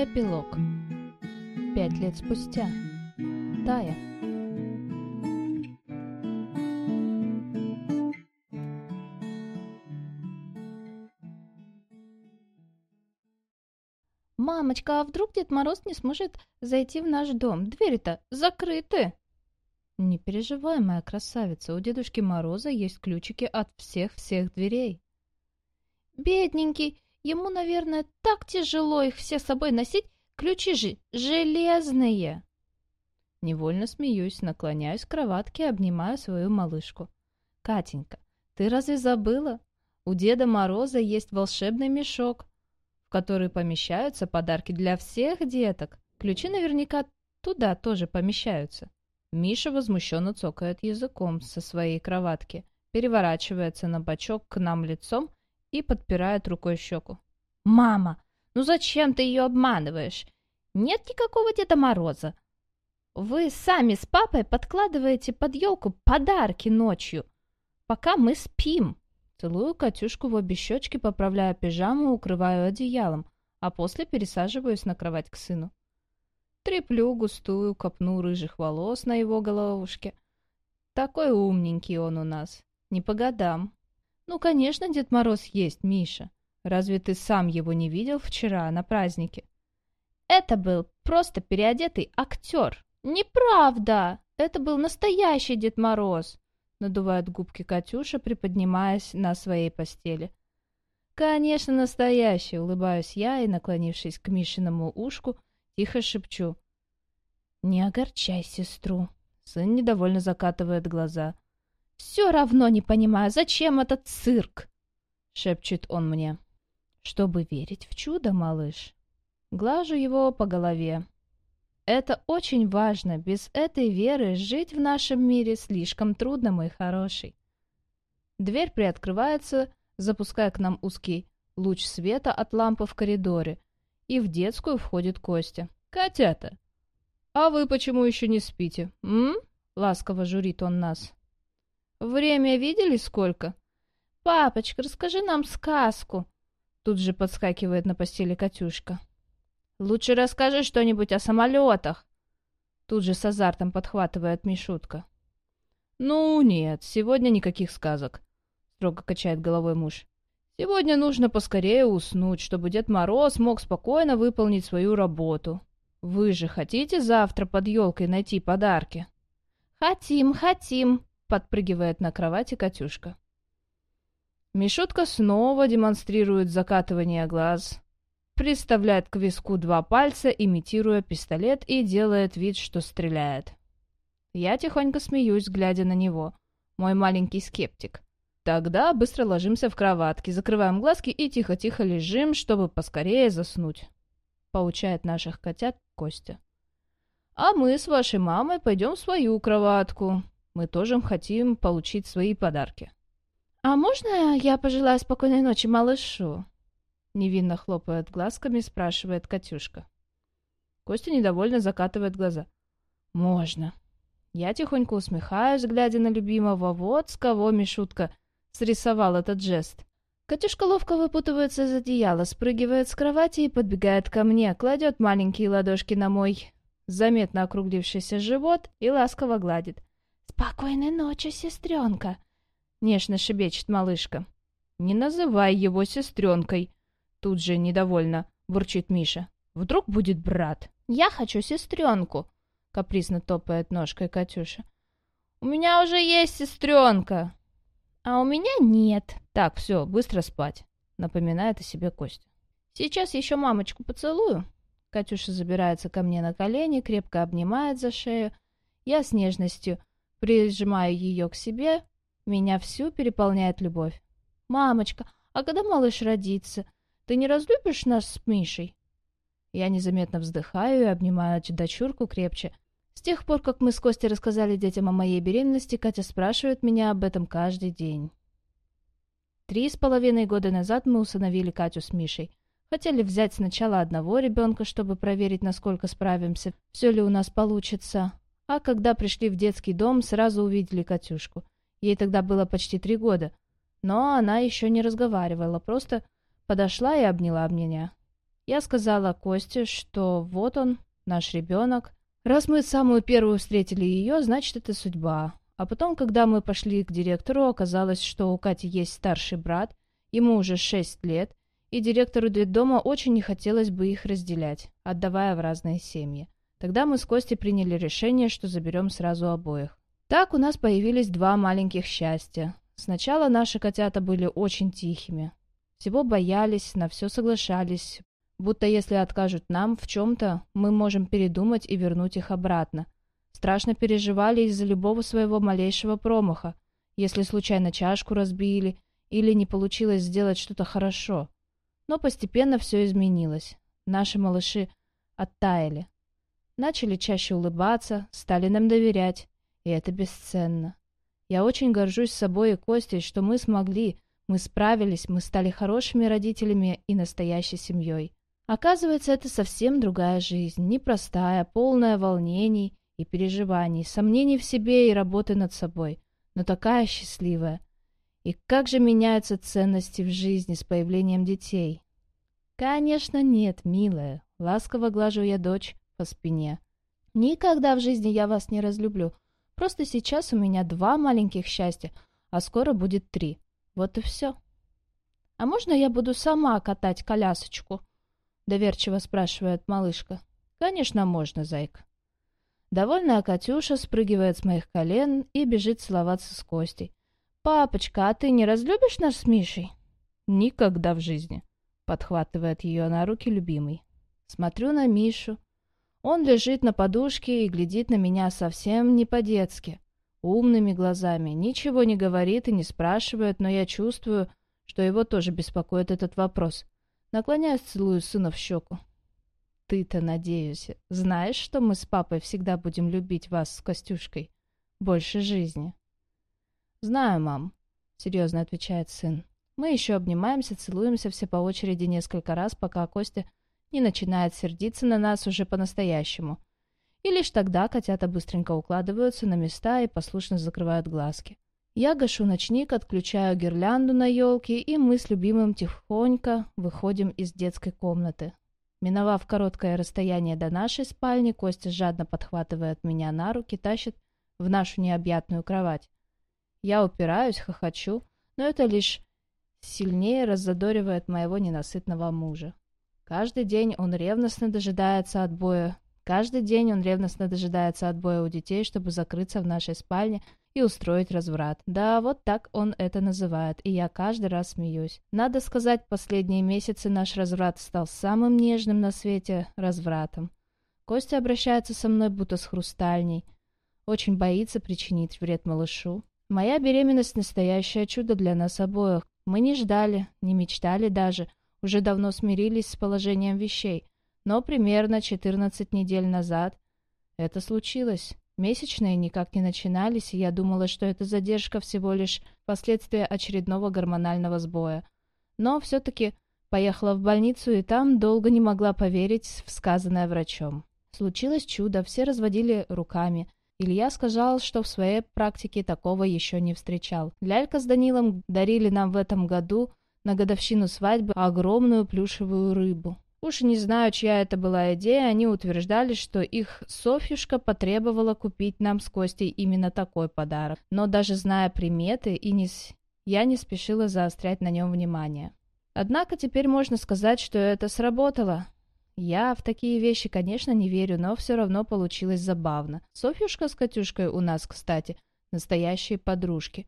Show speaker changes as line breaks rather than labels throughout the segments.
Эпилог. Пять лет спустя. Тая. «Мамочка, а вдруг Дед Мороз не сможет зайти в наш дом? Двери-то закрыты!» «Не переживай, моя красавица, у Дедушки Мороза есть ключики от всех-всех дверей». «Бедненький, ему, наверное, так тяжело их все с собой носить, ключи же железные!» Невольно смеюсь, наклоняюсь к кроватке, обнимаю свою малышку. «Катенька, ты разве забыла? У Деда Мороза есть волшебный мешок, в который помещаются подарки для всех деток. Ключи наверняка туда тоже помещаются». Миша возмущенно цокает языком со своей кроватки, переворачивается на бочок к нам лицом и подпирает рукой щеку. «Мама, ну зачем ты ее обманываешь? Нет никакого Деда Мороза. Вы сами с папой подкладываете под елку подарки ночью, пока мы спим». Целую Катюшку в обе щечки, поправляя пижаму, укрываю одеялом, а после пересаживаюсь на кровать к сыну. Треплю густую копну рыжих волос на его головушке. Такой умненький он у нас. Не по годам. Ну, конечно, Дед Мороз есть, Миша. Разве ты сам его не видел вчера на празднике? Это был просто переодетый актер. Неправда! Это был настоящий Дед Мороз. Надувает губки Катюша, приподнимаясь на своей постели. Конечно, настоящий, улыбаюсь я и, наклонившись к Мишиному ушку, Тихо шепчу. «Не огорчай сестру». Сын недовольно закатывает глаза. «Все равно не понимаю, зачем этот цирк?» Шепчет он мне. «Чтобы верить в чудо, малыш». Глажу его по голове. Это очень важно. Без этой веры жить в нашем мире слишком трудно, мой хороший. Дверь приоткрывается, запуская к нам узкий луч света от лампы в коридоре, и в детскую входит Костя. «Котята, а вы почему еще не спите, м?» — ласково журит он нас. «Время видели сколько?» «Папочка, расскажи нам сказку!» Тут же подскакивает на постели Катюшка. «Лучше расскажи что-нибудь о самолетах!» Тут же с азартом подхватывает Мишутка. «Ну нет, сегодня никаких сказок», — строго качает головой муж. Сегодня нужно поскорее уснуть, чтобы Дед Мороз мог спокойно выполнить свою работу. Вы же хотите завтра под елкой найти подарки? Хотим, хотим, подпрыгивает на кровати Катюшка. Мишутка снова демонстрирует закатывание глаз, приставляет к виску два пальца, имитируя пистолет, и делает вид, что стреляет. Я тихонько смеюсь, глядя на него. Мой маленький скептик. Тогда быстро ложимся в кроватки, закрываем глазки и тихо-тихо лежим, чтобы поскорее заснуть. Поучает наших котят Костя. А мы с вашей мамой пойдем в свою кроватку. Мы тоже хотим получить свои подарки. А можно я пожелаю спокойной ночи малышу? Невинно хлопает глазками, спрашивает Катюшка. Костя недовольно закатывает глаза. Можно. Я тихонько усмехаюсь, глядя на любимого. Вот с кого Мишутка срисовал этот жест. Катюшка ловко выпутывается из одеяла, спрыгивает с кровати и подбегает ко мне, кладет маленькие ладошки на мой заметно округлившийся живот и ласково гладит. «Спокойной ночи, сестренка!» — нежно шебечет малышка. «Не называй его сестренкой!» — тут же недовольно бурчит Миша. «Вдруг будет брат?» «Я хочу сестренку!» — капризно топает ножкой Катюша. «У меня уже есть сестренка!» А у меня нет. Так, все, быстро спать. Напоминает о себе Костя. Сейчас еще мамочку поцелую. Катюша забирается ко мне на колени, крепко обнимает за шею. Я с нежностью прижимаю ее к себе. Меня всю переполняет любовь. «Мамочка, а когда малыш родится, ты не разлюбишь нас с Мишей?» Я незаметно вздыхаю и обнимаю дочурку крепче, с тех пор, как мы с Костей рассказали детям о моей беременности, Катя спрашивает меня об этом каждый день. Три с половиной года назад мы усыновили Катю с Мишей. Хотели взять сначала одного ребенка, чтобы проверить, насколько справимся, все ли у нас получится. А когда пришли в детский дом, сразу увидели Катюшку. Ей тогда было почти три года. Но она еще не разговаривала, просто подошла и обняла меня. Я сказала Косте, что вот он, наш ребенок. Раз мы самую первую встретили ее, значит, это судьба. А потом, когда мы пошли к директору, оказалось, что у Кати есть старший брат, ему уже шесть лет, и директору детдома очень не хотелось бы их разделять, отдавая в разные семьи. Тогда мы с Костей приняли решение, что заберем сразу обоих. Так у нас появились два маленьких счастья. Сначала наши котята были очень тихими. Всего боялись, на все соглашались, будто если откажут нам в чем-то, мы можем передумать и вернуть их обратно. Страшно переживали из-за любого своего малейшего промаха, если случайно чашку разбили или не получилось сделать что-то хорошо. Но постепенно все изменилось. Наши малыши оттаяли. Начали чаще улыбаться, стали нам доверять. И это бесценно. Я очень горжусь собой и Костей, что мы смогли, мы справились, мы стали хорошими родителями и настоящей семьей. Оказывается, это совсем другая жизнь, непростая, полная волнений и переживаний, сомнений в себе и работы над собой, но такая счастливая. И как же меняются ценности в жизни с появлением детей? Конечно, нет, милая. Ласково глажу я дочь по спине. Никогда в жизни я вас не разлюблю. Просто сейчас у меня два маленьких счастья, а скоро будет три. Вот и все. А можно я буду сама катать колясочку? Доверчиво спрашивает малышка. Конечно, можно, зайка. Довольная Катюша спрыгивает с моих колен и бежит целоваться с Костей. «Папочка, а ты не разлюбишь нас с Мишей?» «Никогда в жизни», — подхватывает ее на руки любимый. Смотрю на Мишу. Он лежит на подушке и глядит на меня совсем не по-детски. Умными глазами. Ничего не говорит и не спрашивает, но я чувствую, что его тоже беспокоит этот вопрос. Наклоняюсь, целую сына в щеку. Ты-то, надеюсь, знаешь, что мы с папой всегда будем любить вас с Костюшкой? Больше жизни. Знаю, мам, серьезно отвечает сын. Мы еще обнимаемся, целуемся все по очереди несколько раз, пока Костя не начинает сердиться на нас уже по-настоящему. И лишь тогда котята быстренько укладываются на места и послушно закрывают глазки. Я гашу ночник, отключаю гирлянду на елке, и мы с любимым тихонько выходим из детской комнаты. Миновав короткое расстояние до нашей спальни, Костя жадно подхватывает меня на руки, тащит в нашу необъятную кровать. Я упираюсь, хохочу, но это лишь сильнее раззадоривает моего ненасытного мужа. Каждый день он ревностно дожидается отбоя. Каждый день он ревностно дожидается отбоя у детей, чтобы закрыться в нашей спальне и устроить разврат. Да, вот так он это называет, и я каждый раз смеюсь. Надо сказать, последние месяцы наш разврат стал самым нежным на свете развратом. Костя обращается со мной будто с хрустальней. Очень боится причинить вред малышу. Моя беременность — настоящее чудо для нас обоих. Мы не ждали, не мечтали даже, уже давно смирились с положением вещей. Но примерно 14 недель назад это случилось. Месячные никак не начинались, и я думала, что это задержка всего лишь последствия очередного гормонального сбоя. Но все-таки поехала в больницу и там долго не могла поверить в сказанное врачом. Случилось чудо, все разводили руками. Илья сказал, что в своей практике такого еще не встречал. Лялька с Данилом дарили нам в этом году на годовщину свадьбы огромную плюшевую рыбу. Уж не знаю, чья это была идея, они утверждали, что их Софьюшка потребовала купить нам с Костей именно такой подарок. Но даже зная приметы, и не... я не спешила заострять на нем внимание. Однако теперь можно сказать, что это сработало. Я в такие вещи, конечно, не верю, но все равно получилось забавно. Софьюшка с Катюшкой у нас, кстати, настоящие подружки.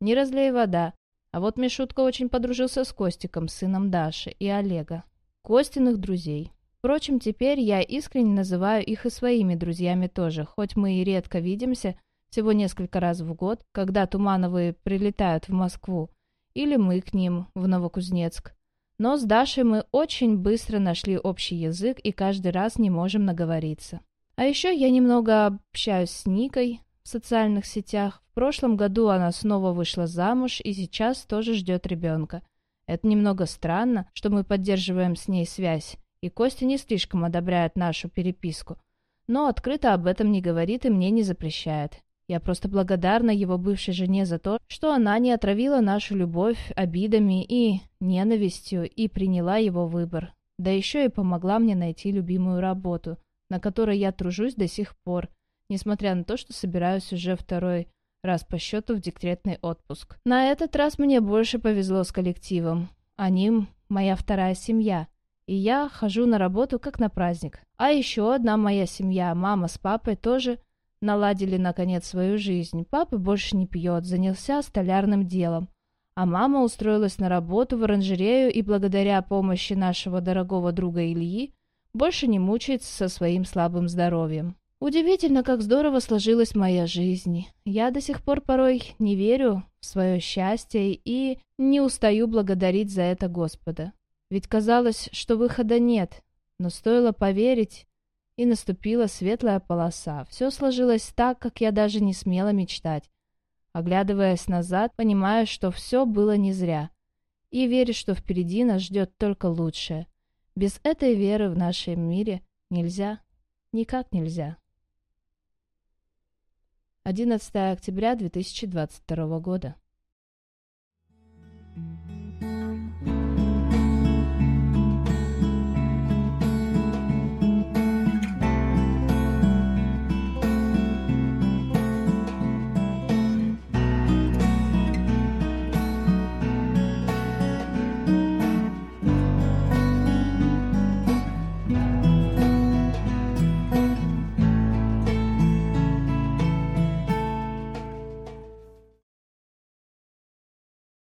Не разлей вода. А вот Мишутка очень подружился с Костиком, сыном Даши и Олега. Костиных друзей. Впрочем, теперь я искренне называю их и своими друзьями тоже, хоть мы и редко видимся, всего несколько раз в год, когда Тумановые прилетают в Москву, или мы к ним в Новокузнецк. Но с Дашей мы очень быстро нашли общий язык и каждый раз не можем наговориться. А еще я немного общаюсь с Никой в социальных сетях. В прошлом году она снова вышла замуж и сейчас тоже ждет ребенка. Это немного странно, что мы поддерживаем с ней связь, и Костя не слишком одобряет нашу переписку. Но открыто об этом не говорит и мне не запрещает. Я просто благодарна его бывшей жене за то, что она не отравила нашу любовь обидами и ненавистью и приняла его выбор. Да еще и помогла мне найти любимую работу, на которой я тружусь до сих пор, несмотря на то, что собираюсь уже второй раз по счету в декретный отпуск. На этот раз мне больше повезло с коллективом. Они моя вторая семья, и я хожу на работу как на праздник. А еще одна моя семья, мама с папой, тоже наладили наконец свою жизнь. Папа больше не пьет, занялся столярным делом. А мама устроилась на работу в оранжерею и благодаря помощи нашего дорогого друга Ильи больше не мучается со своим слабым здоровьем. Удивительно, как здорово сложилась моя жизнь. Я до сих пор порой не верю в свое счастье и не устаю благодарить за это Господа. Ведь казалось, что выхода нет, но стоило поверить, и наступила светлая полоса. Все сложилось так, как я даже не смела мечтать. Оглядываясь назад, понимаю, что все было не зря. И верю, что впереди нас ждет только лучшее. Без этой веры в нашем мире нельзя, никак нельзя. 11 октября 2022 года.